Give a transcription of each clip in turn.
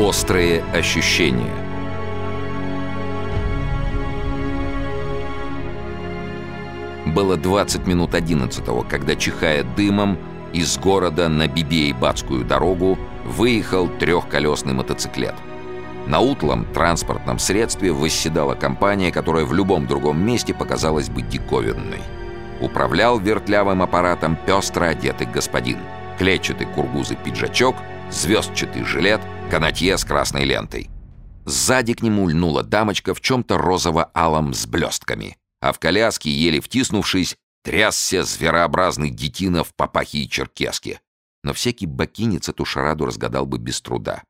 Острые ощущения. Было 20 минут 11 когда, чихая дымом, из города на Бибей-Бацкую дорогу выехал трехколесный мотоциклет. На утлом транспортном средстве восседала компания, которая в любом другом месте показалась бы диковинной. Управлял вертлявым аппаратом пестро одетый господин. Клетчатый кургузый пиджачок, звездчатый жилет, канатье с красной лентой. Сзади к нему льнула дамочка в чем-то розово-алом с блестками, а в коляске, еле втиснувшись, трясся зверообразный детина в папахе и черкеске. Но всякий бакинец эту шараду разгадал бы без труда.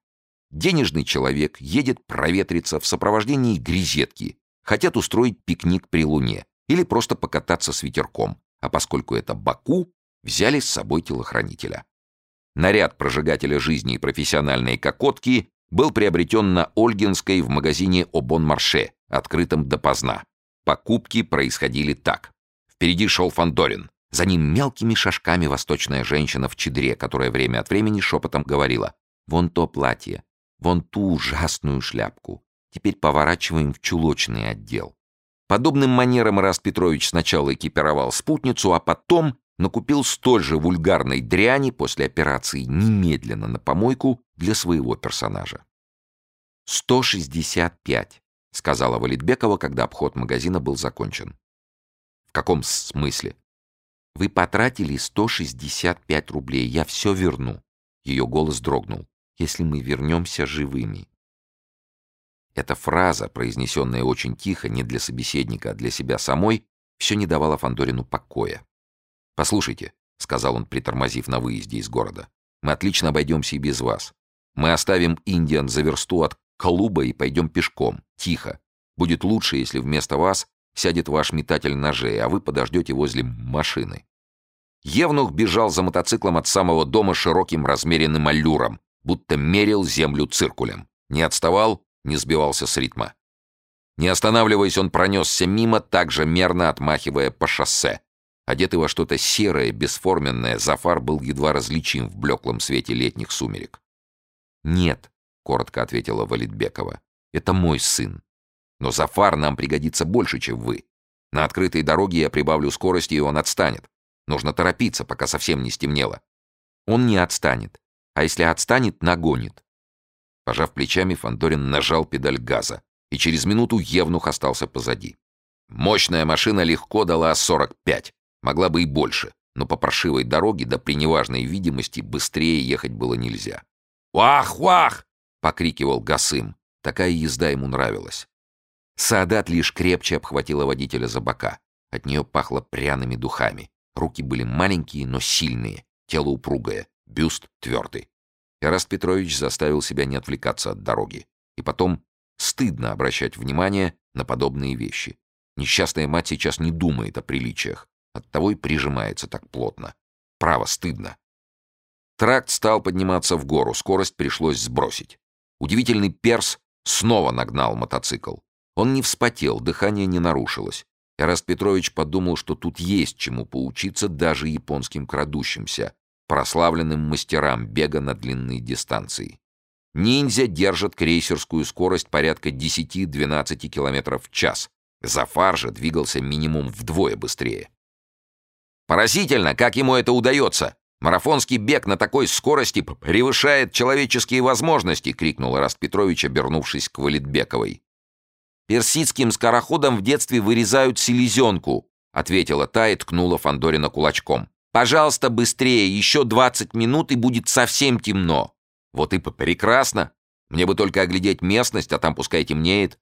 Денежный человек едет проветриться в сопровождении грезетки, хотят устроить пикник при луне или просто покататься с ветерком, а поскольку это Баку, взяли с собой телохранителя. Наряд прожигателя жизни и профессиональной кокотки был приобретен на Ольгинской в магазине «Обон-Марше», открытом допоздна. Покупки происходили так. Впереди шел Фандорин. За ним мелкими шажками восточная женщина в чедре, которая время от времени шепотом говорила «Вон то платье, вон ту ужасную шляпку. Теперь поворачиваем в чулочный отдел». Подобным манером Раст Петрович сначала экипировал спутницу, а потом накупил столь же вульгарной дряни после операции немедленно на помойку для своего персонажа. «Сто шестьдесят пять», — сказала Валитбекова, когда обход магазина был закончен. «В каком смысле?» «Вы потратили сто шестьдесят пять рублей, я все верну». Ее голос дрогнул. «Если мы вернемся живыми». Эта фраза, произнесенная очень тихо, не для собеседника, а для себя самой, все не давала Фандорину покоя. «Послушайте», — сказал он, притормозив на выезде из города, «мы отлично обойдемся и без вас. Мы оставим Индиан за версту от клуба и пойдем пешком, тихо. Будет лучше, если вместо вас сядет ваш метатель ножей, а вы подождете возле машины». Евнух бежал за мотоциклом от самого дома широким размеренным аллюром, будто мерил землю циркулем. Не отставал, не сбивался с ритма. Не останавливаясь, он пронесся мимо, также мерно отмахивая по шоссе, Одетый во что-то серое, бесформенное, Зафар был едва различим в блеклом свете летних сумерек. «Нет», — коротко ответила Валитбекова, — «это мой сын. Но Зафар нам пригодится больше, чем вы. На открытой дороге я прибавлю скорости, и он отстанет. Нужно торопиться, пока совсем не стемнело. Он не отстанет. А если отстанет, нагонит». Пожав плечами, Фандорин нажал педаль газа, и через минуту Евнух остался позади. Мощная машина легко дала 45. Могла бы и больше, но по паршивой дороге да при неважной видимости быстрее ехать было нельзя. «Вах-вах!» — покрикивал Гасым. Такая езда ему нравилась. Саадат лишь крепче обхватила водителя за бока. От нее пахло пряными духами. Руки были маленькие, но сильные, тело упругое, бюст твердый. Эраст Петрович заставил себя не отвлекаться от дороги. И потом стыдно обращать внимание на подобные вещи. Несчастная мать сейчас не думает о приличиях. Оттого и прижимается так плотно. Право, стыдно. Тракт стал подниматься в гору, скорость пришлось сбросить. Удивительный перс снова нагнал мотоцикл. Он не вспотел, дыхание не нарушилось. Эраст Петрович подумал, что тут есть чему поучиться даже японским крадущимся, прославленным мастерам бега на длинные дистанции. Ниндзя держат крейсерскую скорость порядка 10-12 км в час. Зафар же двигался минимум вдвое быстрее. Поразительно, как ему это удается. Марафонский бег на такой скорости превышает человеческие возможности, крикнул Раст Петрович, обернувшись к Валитбековой. Персидским скороходом в детстве вырезают селезенку, ответила та и ткнула Фандорина кулачком. Пожалуйста, быстрее, еще двадцать минут и будет совсем темно. Вот и прекрасно. Мне бы только оглядеть местность, а там пускай темнеет.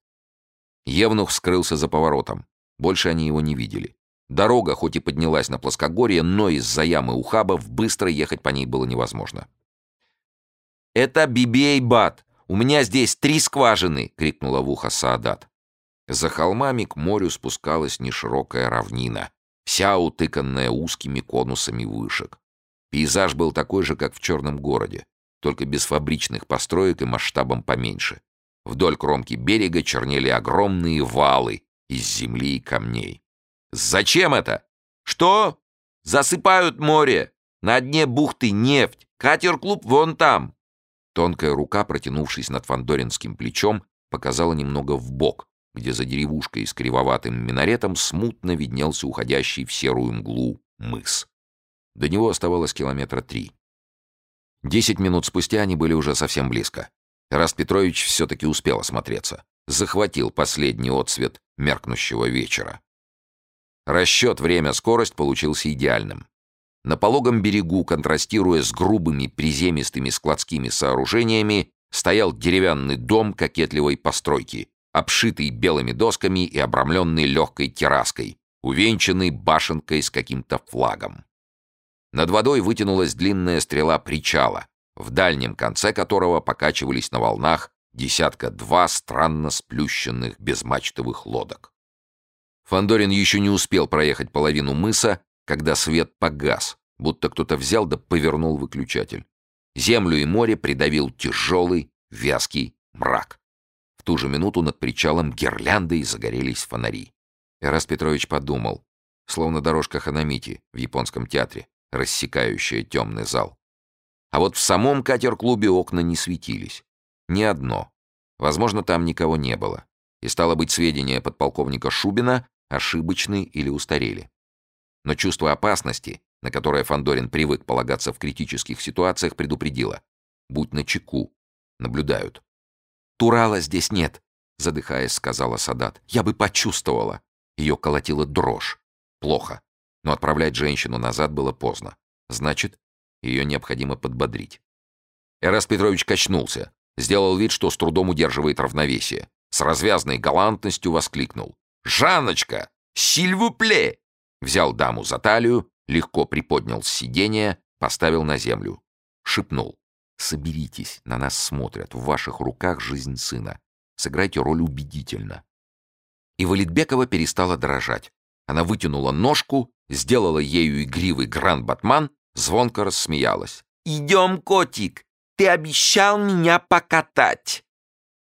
Евнух скрылся за поворотом. Больше они его не видели. Дорога хоть и поднялась на плоскогорье, но из-за ямы ухабов быстро ехать по ней было невозможно. «Это Бибей-Бат! У меня здесь три скважины!» — крикнула в ухо Саадат. За холмами к морю спускалась неширокая равнина, вся утыканная узкими конусами вышек. Пейзаж был такой же, как в черном городе, только без фабричных построек и масштабом поменьше. Вдоль кромки берега чернели огромные валы из земли и камней. Зачем это? Что? Засыпают море. На дне бухты нефть. Катер-клуб вон там. Тонкая рука, протянувшись над фандоринским плечом, показала немного в бок, где за деревушкой с кривоватым минаретом смутно виднелся уходящий в серую мглу мыс. До него оставалось километра три. Десять минут спустя они были уже совсем близко. Раст Петрович все-таки успел осмотреться. Захватил последний отсвет меркнущего вечера. Расчет время-скорость получился идеальным. На пологом берегу, контрастируя с грубыми приземистыми складскими сооружениями, стоял деревянный дом кокетливой постройки, обшитый белыми досками и обрамленный легкой терраской, увенчанный башенкой с каким-то флагом. Над водой вытянулась длинная стрела причала, в дальнем конце которого покачивались на волнах десятка-два странно сплющенных безмачтовых лодок. Фандорин еще не успел проехать половину мыса, когда свет погас, будто кто-то взял да повернул выключатель. Землю и море придавил тяжелый, вязкий мрак. В ту же минуту над причалом гирляндой загорелись фонари. Эрас Петрович подумал, словно дорожка Ханамити в японском театре, рассекающая темный зал. А вот в самом катер-клубе окна не светились. Ни одно. Возможно, там никого не было. И стало быть, сведения подполковника Шубина ошибочны или устарели. Но чувство опасности, на которое Фандорин привык полагаться в критических ситуациях, предупредило. Будь начеку. Наблюдают. «Турала здесь нет», — задыхаясь, сказала Садат. «Я бы почувствовала». Ее колотила дрожь. Плохо. Но отправлять женщину назад было поздно. Значит, ее необходимо подбодрить. Эрас Петрович качнулся, сделал вид, что с трудом удерживает равновесие. С развязной галантностью воскликнул. «Жанночка! Сильвупле!» Взял даму за талию, легко приподнял с сиденья, поставил на землю. Шепнул. «Соберитесь, на нас смотрят, в ваших руках жизнь сына. Сыграйте роль убедительно». И Валитбекова перестала дрожать. Она вытянула ножку, сделала ею игривый гран-батман, звонко рассмеялась. «Идем, котик! Ты обещал меня покатать!»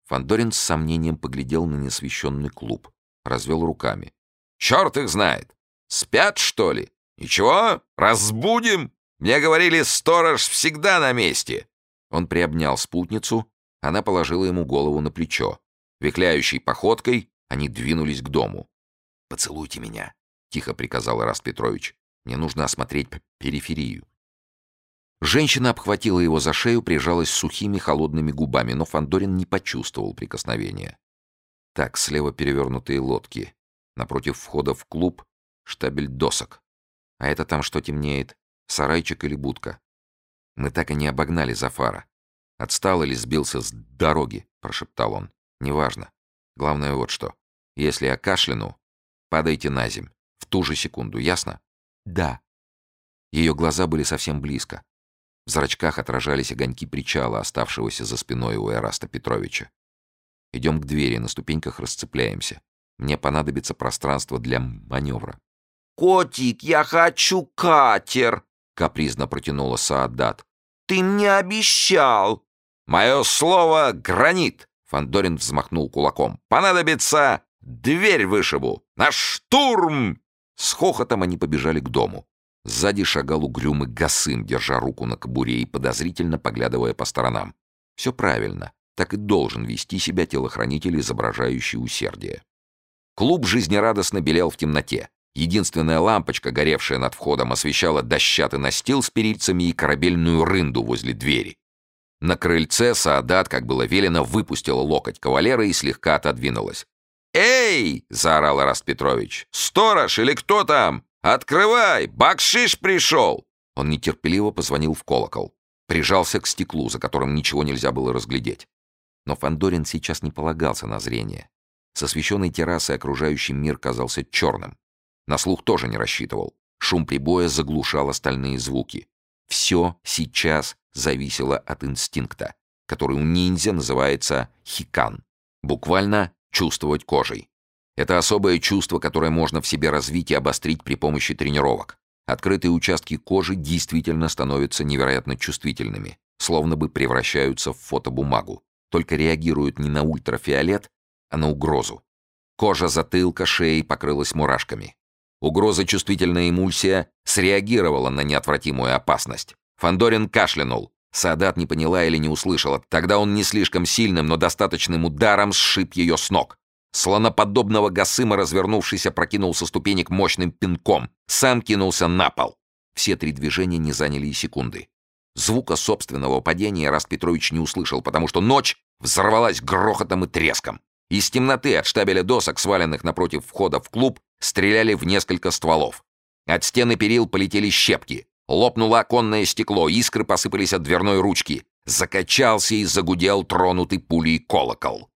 Фандорин с сомнением поглядел на несвещенный клуб, развел руками. «Черт их знает! Спят, что ли? Ничего, разбудим! Мне говорили, сторож всегда на месте!» Он приобнял спутницу, она положила ему голову на плечо. Вихляющей походкой они двинулись к дому. «Поцелуйте меня», — тихо приказал Раст Петрович. «Мне нужно осмотреть периферию». Женщина обхватила его за шею, прижалась сухими холодными губами, но Фандорин не почувствовал прикосновения. Так, слева перевернутые лодки. Напротив входа в клуб штабель досок. А это там что темнеет? Сарайчик или будка? Мы так и не обогнали Зафара. Отстал или сбился с дороги, прошептал он. Неважно. Главное вот что. Если я кашляну, падайте на земь. В ту же секунду, ясно? Да. Ее глаза были совсем близко. В зрачках отражались огоньки причала, оставшегося за спиной у Эраста Петровича. Идем к двери, на ступеньках расцепляемся. Мне понадобится пространство для маневра. «Котик, я хочу катер!» — капризно протянула Саадат. «Ты мне обещал!» «Мое слово — гранит!» — Фандорин взмахнул кулаком. «Понадобится дверь вышибу! На штурм!» С хохотом они побежали к дому. Сзади шагал угрюмый Гасым, держа руку на кобуре и подозрительно поглядывая по сторонам. Все правильно. Так и должен вести себя телохранитель, изображающий усердие. Клуб жизнерадостно белел в темноте. Единственная лампочка, горевшая над входом, освещала дощатый настил с перильцами и корабельную рынду возле двери. На крыльце Саадат, как было велено, выпустила локоть кавалера и слегка отодвинулась. «Эй!» — заорал Раст Петрович. «Сторож или кто там? Открывай! Бакшиш пришел!» Он нетерпеливо позвонил в колокол. Прижался к стеклу, за которым ничего нельзя было разглядеть. Но Фандорин сейчас не полагался на зрение. С освещенной террасой окружающий мир казался черным. На слух тоже не рассчитывал. Шум прибоя заглушал остальные звуки. Все сейчас зависело от инстинкта, который у ниндзя называется хикан. Буквально чувствовать кожей. Это особое чувство, которое можно в себе развить и обострить при помощи тренировок. Открытые участки кожи действительно становятся невероятно чувствительными, словно бы превращаются в фотобумагу, только реагируют не на ультрафиолет, а на угрозу. Кожа затылка, шеи покрылась мурашками. Угроза-чувствительная эмульсия среагировала на неотвратимую опасность. Фандорин кашлянул. Садат не поняла или не услышала. Тогда он не слишком сильным, но достаточным ударом сшиб ее с ног. Слоноподобного Гасыма, развернувшийся, прокинул со ступенек мощным пинком. Сам кинулся на пол. Все три движения не заняли и секунды. Звука собственного падения Раст Петрович не услышал, потому что ночь взорвалась грохотом и треском. Из темноты от штабеля досок, сваленных напротив входа в клуб, стреляли в несколько стволов. От стены перил полетели щепки. Лопнуло оконное стекло, искры посыпались от дверной ручки. Закачался и загудел тронутый пулей колокол.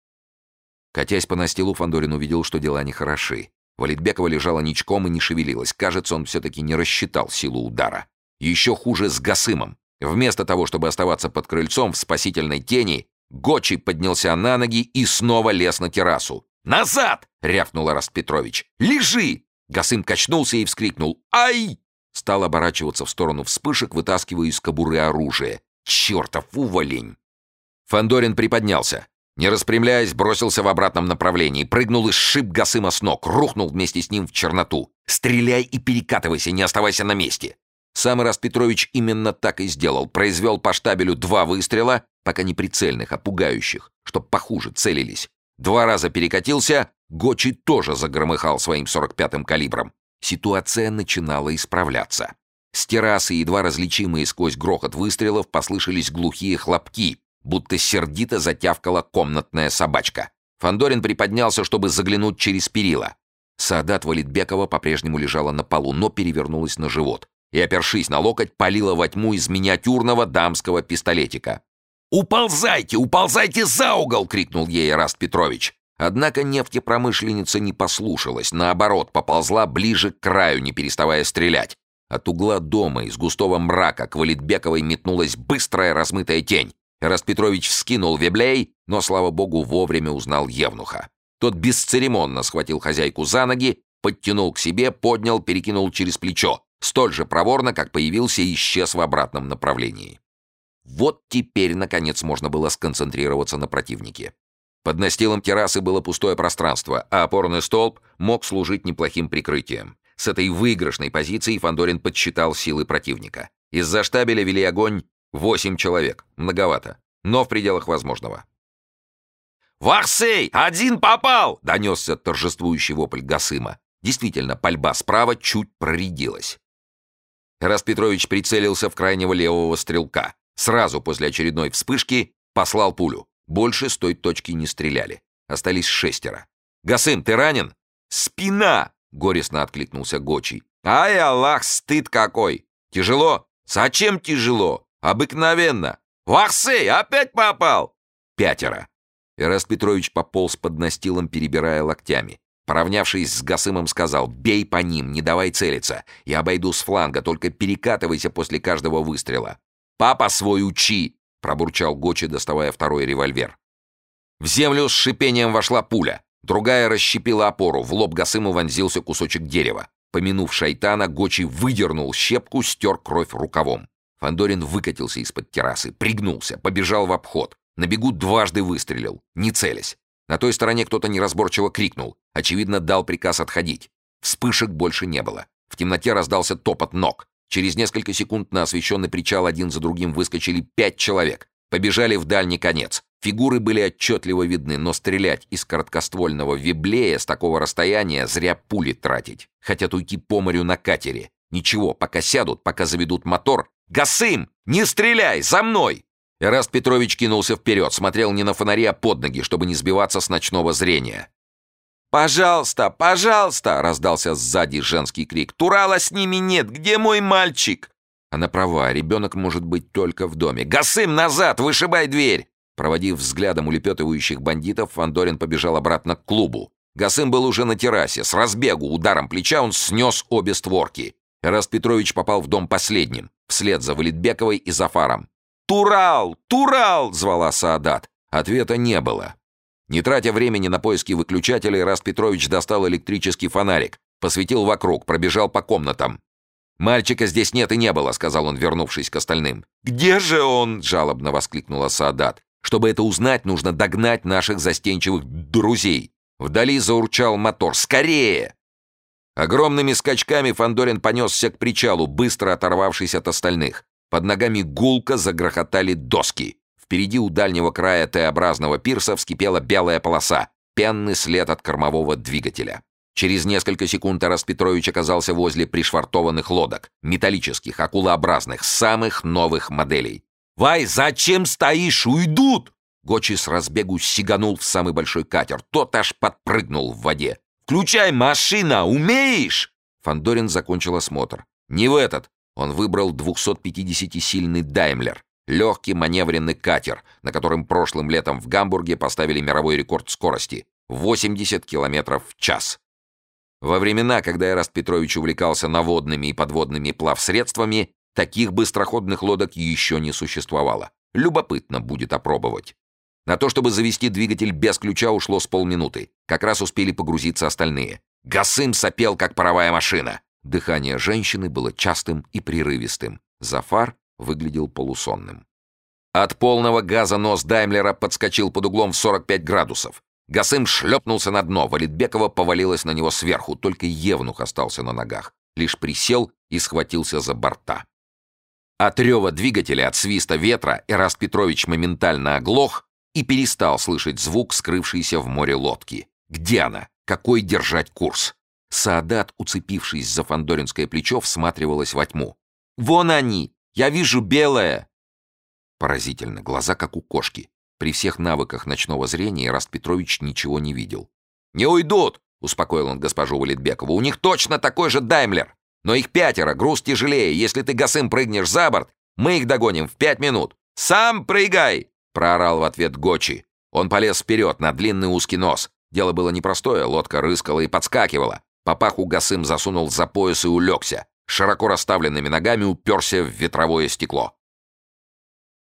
Катясь по настилу, Фандорин увидел, что дела нехороши. Валитбекова лежала ничком и не шевелилась. Кажется, он все-таки не рассчитал силу удара. Еще хуже с Гасымом. Вместо того, чтобы оставаться под крыльцом в спасительной тени, Гочи поднялся на ноги и снова лез на террасу. «Назад!» — рявкнул Раст Петрович. «Лежи!» Гасым качнулся и вскрикнул. «Ай!» Стал оборачиваться в сторону вспышек, вытаскивая из кобуры оружие. «Чертов уволень!» Фандорин приподнялся. Не распрямляясь, бросился в обратном направлении, прыгнул и сшиб Гасыма с ног, рухнул вместе с ним в черноту. «Стреляй и перекатывайся, не оставайся на месте!» Сам Раст Петрович именно так и сделал. Произвел по штабелю два выстрела, пока не прицельных, а пугающих, чтоб похуже целились. Два раза перекатился, Гочи тоже загромыхал своим 45-м калибром. Ситуация начинала исправляться. С террасы, едва различимые сквозь грохот выстрелов, послышались глухие хлопки, будто сердито затявкала комнатная собачка. Фандорин приподнялся, чтобы заглянуть через перила. Саадат Валитбекова по-прежнему лежала на полу, но перевернулась на живот и, опершись на локоть, палила во тьму из миниатюрного дамского пистолетика. «Уползайте, уползайте за угол!» — крикнул ей Раст Петрович. Однако нефтепромышленница не послушалась, наоборот, поползла ближе к краю, не переставая стрелять. От угла дома из густого мрака к Валитбековой метнулась быстрая размытая тень. Раст Петрович вскинул веблей, но, слава богу, вовремя узнал Евнуха. Тот бесцеремонно схватил хозяйку за ноги, подтянул к себе, поднял, перекинул через плечо столь же проворно, как появился исчез в обратном направлении. Вот теперь, наконец, можно было сконцентрироваться на противнике. Под настилом террасы было пустое пространство, а опорный столб мог служить неплохим прикрытием. С этой выигрышной позиции Фандорин подсчитал силы противника. Из-за штабеля вели огонь восемь человек. Многовато, но в пределах возможного. «Варсей! Один попал!» — донесся торжествующий вопль Гасыма. Действительно, пальба справа чуть проредилась. Раз Петрович прицелился в крайнего левого стрелка. Сразу после очередной вспышки послал пулю. Больше с той точки не стреляли. Остались шестеро. «Гасым, ты ранен?» «Спина!» — горестно откликнулся Гочий. «Ай, Аллах, стыд какой! Тяжело? Зачем тяжело? Обыкновенно! Вахсей, опять попал!» Пятеро. Эраст пополз под настилом, перебирая локтями. Поравнявшись с Гасымом, сказал «Бей по ним, не давай целиться. Я обойду с фланга, только перекатывайся после каждого выстрела». «Папа свой учи!» — пробурчал Гочи, доставая второй револьвер. В землю с шипением вошла пуля. Другая расщепила опору, в лоб Гасыму вонзился кусочек дерева. Помянув шайтана, Гочи выдернул щепку, стер кровь рукавом. Фандорин выкатился из-под террасы, пригнулся, побежал в обход. На бегу дважды выстрелил, не целясь. На той стороне кто-то неразборчиво крикнул. Очевидно, дал приказ отходить. Вспышек больше не было. В темноте раздался топот ног. Через несколько секунд на освещенный причал один за другим выскочили пять человек. Побежали в дальний конец. Фигуры были отчетливо видны, но стрелять из короткоствольного виблея с такого расстояния зря пули тратить. Хотят уйти по морю на катере. Ничего, пока сядут, пока заведут мотор. «Гасым! Не стреляй! За мной!» Эраст Петрович кинулся вперед, смотрел не на фонари, а под ноги, чтобы не сбиваться с ночного зрения. «Пожалуйста, пожалуйста!» — раздался сзади женский крик. «Турала с ними нет! Где мой мальчик?» Она права, ребенок может быть только в доме. «Гасым, назад! Вышибай дверь!» Проводив взглядом улепетывающих бандитов, Фандорин побежал обратно к клубу. Гасым был уже на террасе. С разбегу ударом плеча он снес обе створки. Эраст Петрович попал в дом последним, вслед за Валитбековой и Зафаром. «Турал! Турал!» — звала Саадат. Ответа не было. Не тратя времени на поиски выключателей, Раст Петрович достал электрический фонарик, посветил вокруг, пробежал по комнатам. «Мальчика здесь нет и не было», — сказал он, вернувшись к остальным. «Где же он?» — жалобно воскликнула Саадат. «Чтобы это узнать, нужно догнать наших застенчивых друзей». Вдали заурчал мотор. «Скорее!» Огромными скачками Фандорин понесся к причалу, быстро оторвавшись от остальных. Под ногами гулко загрохотали доски. Впереди у дальнего края Т-образного пирса вскипела белая полоса, пенный след от кормового двигателя. Через несколько секунд Тарас Петрович оказался возле пришвартованных лодок, металлических, акулообразных, самых новых моделей. «Вай, зачем стоишь? Уйдут!» Гочи с разбегу сиганул в самый большой катер. Тот аж подпрыгнул в воде. «Включай машина! Умеешь?» Фандорин закончил осмотр. «Не в этот!» Он выбрал 250-сильный «Даймлер». Легкий маневренный катер, на котором прошлым летом в Гамбурге поставили мировой рекорд скорости — 80 км в час. Во времена, когда Эраст Петрович увлекался наводными и подводными плавсредствами, таких быстроходных лодок еще не существовало. Любопытно будет опробовать. На то, чтобы завести двигатель без ключа, ушло с полминуты. Как раз успели погрузиться остальные. Гасым сопел, как паровая машина. Дыхание женщины было частым и прерывистым. Зафар выглядел полусонным. От полного газа нос Даймлера подскочил под углом в 45 градусов. Гасым шлепнулся на дно, Валитбекова повалилась на него сверху, только Евнух остался на ногах. Лишь присел и схватился за борта. От рева двигателя, от свиста ветра Эраст Петрович моментально оглох и перестал слышать звук, скрывшийся в море лодки. Где она? Какой держать курс? Саадат, уцепившись за фандоринское плечо, всматривалась во тьму. «Вон они! Я вижу белое!» Поразительно, глаза как у кошки. При всех навыках ночного зрения Раст Петрович ничего не видел. «Не уйдут!» — успокоил он госпожу Валитбекову. «У них точно такой же Даймлер! Но их пятеро, груз тяжелее. Если ты, Гасым, прыгнешь за борт, мы их догоним в пять минут!» «Сам прыгай!» — проорал в ответ Гочи. Он полез вперед на длинный узкий нос. Дело было непростое, лодка рыскала и подскакивала. Папаху Гасым засунул за пояс и улегся широко расставленными ногами уперся в ветровое стекло.